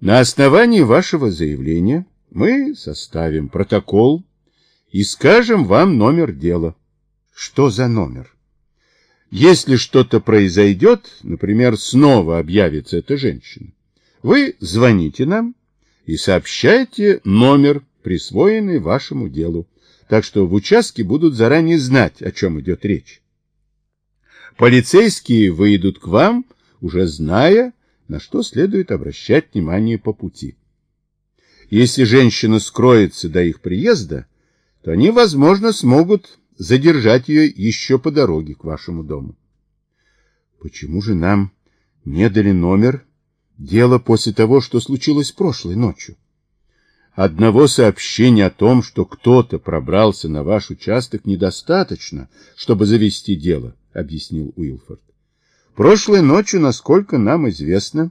На основании вашего заявления мы составим протокол и скажем вам номер дела. Что за номер? Если что-то произойдет, например, снова объявится эта женщина, вы звоните нам и сообщаете номер, присвоенный вашему делу, так что в участке будут заранее знать, о чем идет речь. Полицейские выйдут к вам, уже зная, на что следует обращать внимание по пути. Если женщина скроется до их приезда, то они, возможно, смогут задержать ее еще по дороге к вашему дому. Почему же нам не дали номер дела после того, что случилось прошлой ночью? Одного сообщения о том, что кто-то пробрался на ваш участок, недостаточно, чтобы завести дело, объяснил Уилфорд. Прошлой ночью, насколько нам известно,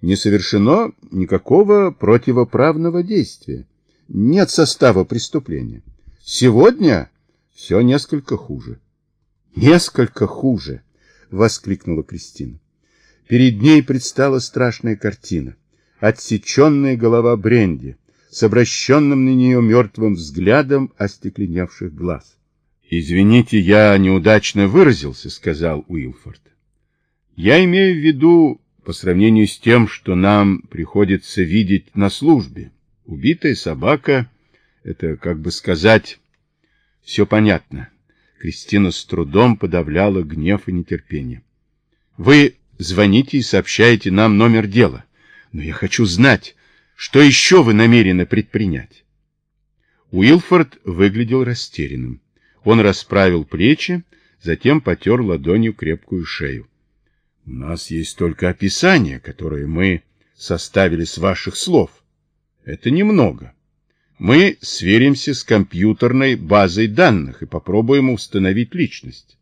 не совершено никакого противоправного действия. Нет состава преступления. Сегодня все несколько хуже. Несколько хуже, воскликнула Кристина. Перед ней предстала страшная картина. Отсеченная голова Бренди с обращенным на нее мертвым взглядом остекленевших глаз. «Извините, я неудачно выразился», — сказал Уилфорд. «Я имею в виду по сравнению с тем, что нам приходится видеть на службе. Убитая собака — это, как бы сказать, все понятно. Кристина с трудом подавляла гнев и нетерпение. Вы звоните и сообщаете нам номер дела. Но я хочу знать, что еще вы намерены предпринять. Уилфорд выглядел растерянным. Он расправил плечи, затем потер ладонью крепкую шею. У нас есть только описание, которое мы составили с ваших слов. Это немного. Мы сверимся с компьютерной базой данных и попробуем установить личность.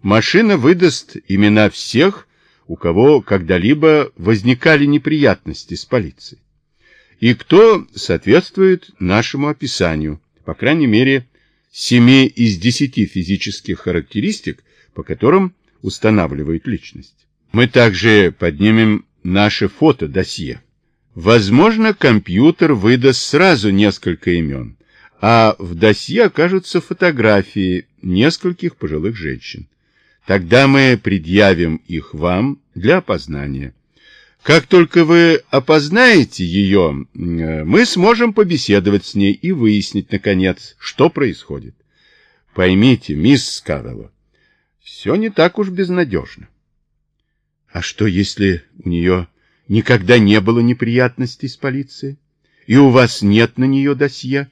Машина выдаст имена всех, у кого когда-либо возникали неприятности с полицией. И кто соответствует нашему описанию, по крайней мере, семи из десяти физических характеристик, по которым устанавливает личность. Мы также поднимем наше фото-досье. Возможно, компьютер выдаст сразу несколько имен, а в досье окажутся фотографии нескольких пожилых женщин. Тогда мы предъявим их вам для опознания. Как только вы опознаете ее, мы сможем побеседовать с ней и выяснить, наконец, что происходит. Поймите, мисс Скарелла, все не так уж безнадежно. А что, если у нее никогда не было неприятностей с полицией, и у вас нет на нее досье?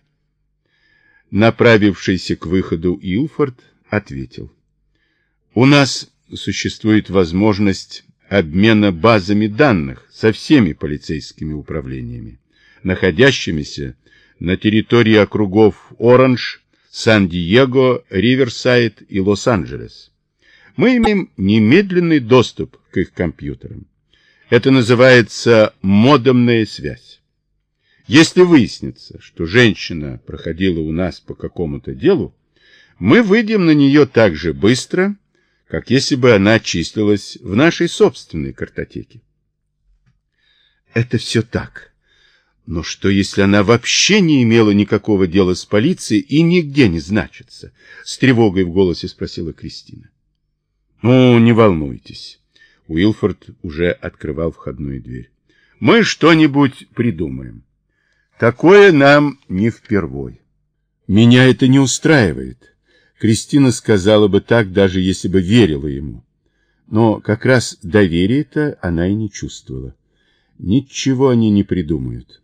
Направившийся к выходу Илфорд ответил. У нас существует возможность обмена базами данных со всеми полицейскими управлениями, находящимися на территории округов Оранж, Сан-Диего, Риверсайд и Лос-Анджелес мы имеем немедленный доступ к их компьютерам. Это называется модемная связь. Если выяснится, что женщина проходила у нас по какому-то делу, мы выйдем на нее так же быстро, как если бы она числилась в нашей собственной картотеке. Это все так. Но что, если она вообще не имела никакого дела с полицией и нигде не значится? С тревогой в голосе спросила Кристина. Ну, не волнуйтесь. Уилфорд уже открывал входную дверь. Мы что-нибудь придумаем. Такое нам не впервой. Меня это не устраивает. Кристина сказала бы так, даже если бы верила ему. Но как раз доверия-то она и не чувствовала. Ничего они не придумают.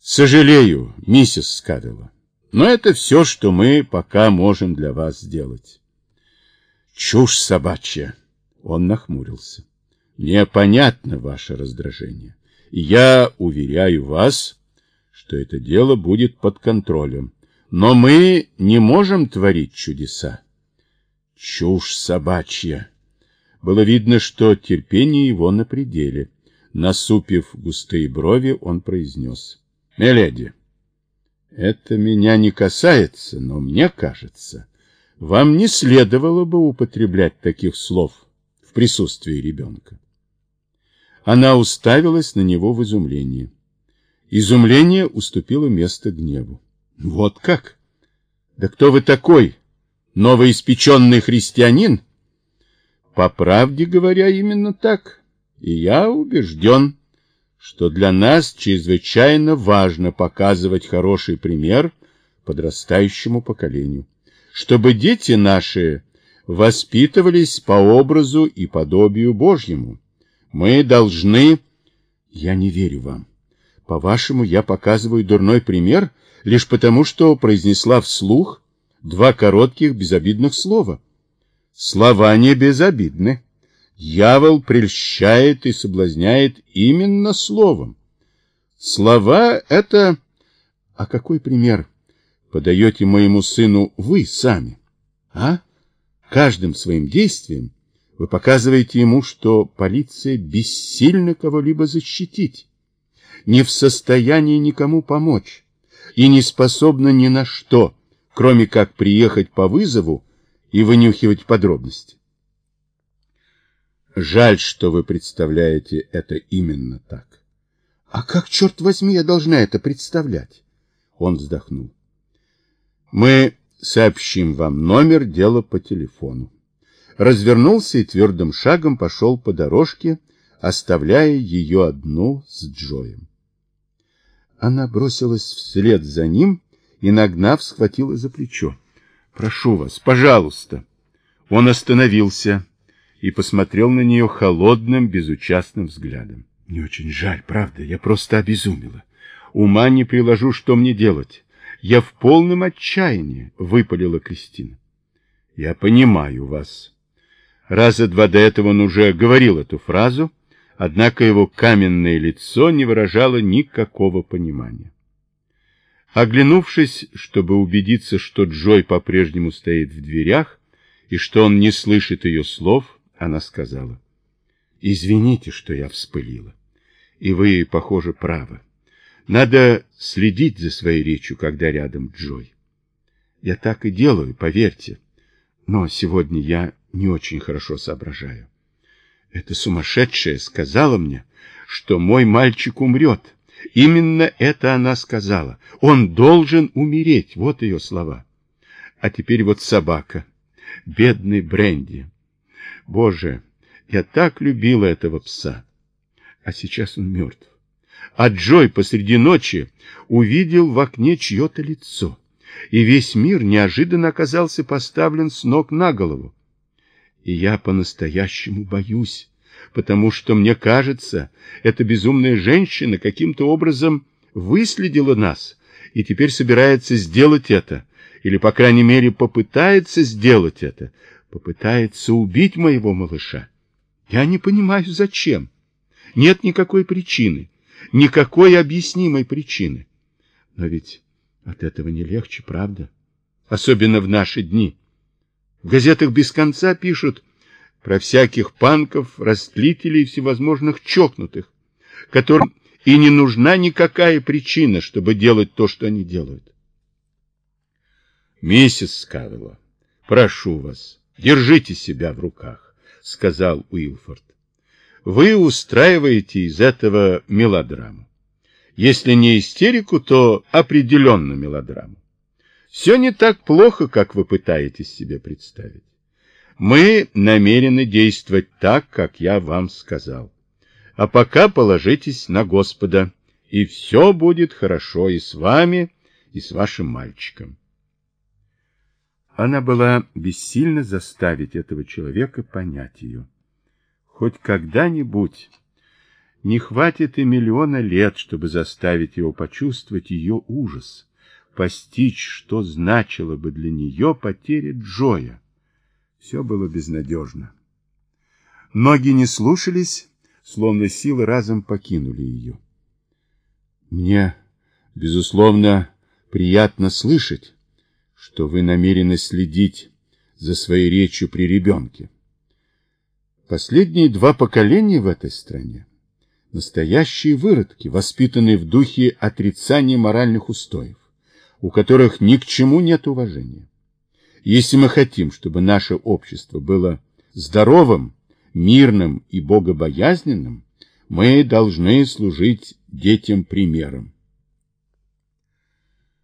Сожалею, миссис Скадова, но это все, что мы пока можем для вас сделать. Чушь собачья. Он нахмурился. Мне понятно ваше раздражение. Я уверяю вас, что это дело будет под контролем. Но мы не можем творить чудеса. Чушь собачья. Было видно, что терпение его на пределе. Насупив густые брови, он произнес. — Меледи, это меня не касается, но мне кажется, вам не следовало бы употреблять таких слов в присутствии ребенка. Она уставилась на него в изумлении. Изумление уступило место гневу. Вот как? Да кто вы такой? Новоиспеченный христианин? По правде говоря, именно так. И я убежден, что для нас чрезвычайно важно показывать хороший пример подрастающему поколению, чтобы дети наши воспитывались по образу и подобию Божьему. Мы должны... Я не верю вам. По-вашему, я показываю дурной пример лишь потому, что произнесла вслух два коротких безобидных слова. Слова не безобидны. Дьявол прельщает и соблазняет именно словом. Слова — это... А какой пример подаете моему сыну вы сами? А? Каждым своим действием вы показываете ему, что полиция бессильна кого-либо защитить, не в состоянии никому помочь и не способна ни на что, кроме как приехать по вызову и вынюхивать подробности. Жаль, что вы представляете это именно так. А как, черт возьми, я должна это представлять? Он вздохнул. Мы сообщим вам номер дела по телефону. Развернулся и твердым шагом пошел по дорожке, оставляя ее одну с Джоем. Она бросилась вслед за ним и, нагнав, схватила за плечо. «Прошу вас, пожалуйста!» Он остановился и посмотрел на нее холодным, безучастным взглядом. «Мне очень жаль, правда, я просто обезумела. Ума не приложу, что мне делать. Я в полном отчаянии», — выпалила Кристина. «Я понимаю вас». Раза два до этого он уже говорил эту фразу, однако его каменное лицо не выражало никакого понимания. Оглянувшись, чтобы убедиться, что Джой по-прежнему стоит в дверях и что он не слышит ее слов, она сказала, «Извините, что я вспылила. И вы, похоже, правы. Надо следить за своей речью, когда рядом Джой. Я так и делаю, поверьте. Но сегодня я не очень хорошо соображаю. Эта сумасшедшая сказала мне, что мой мальчик умрет. Именно это она сказала. Он должен умереть. Вот ее слова. А теперь вот собака. Бедный Бренди. Боже, я так любила этого пса. А сейчас он мертв. А Джой посреди ночи увидел в окне чье-то лицо, и весь мир неожиданно оказался поставлен с ног на голову. И я по-настоящему боюсь, потому что, мне кажется, эта безумная женщина каким-то образом выследила нас и теперь собирается сделать это, или, по крайней мере, попытается сделать это, попытается убить моего малыша. Я не понимаю, зачем. Нет никакой причины, никакой объяснимой причины. Но ведь от этого не легче, правда? Особенно в наши дни. В газетах без конца пишут про всяких панков, растлителей всевозможных чокнутых, которым и не нужна никакая причина, чтобы делать то, что они делают. Миссис Скавелла, прошу вас, Держите себя в руках, сказал Уилфорд. Вы устраиваете из этого мелодраму. Если не истерику, то определенно мелодраму. Все не так плохо, как вы пытаетесь себе представить. Мы намерены действовать так, как я вам сказал. А пока положитесь на Господа, и все будет хорошо и с вами, и с вашим мальчиком. Она была бессильна заставить этого человека понять ее. Хоть когда-нибудь не хватит и миллиона лет, чтобы заставить его почувствовать ее ужас, постичь, что значило бы для нее потеря Джоя. Все было безнадежно. Ноги не слушались, словно силы разом покинули ее. Мне, безусловно, приятно слышать, что вы намерены следить за своей речью при ребенке. Последние два поколения в этой стране – настоящие выродки, воспитанные в духе отрицания моральных устоев, у которых ни к чему нет уважения. Если мы хотим, чтобы наше общество было здоровым, мирным и богобоязненным, Мы должны служить детям примером.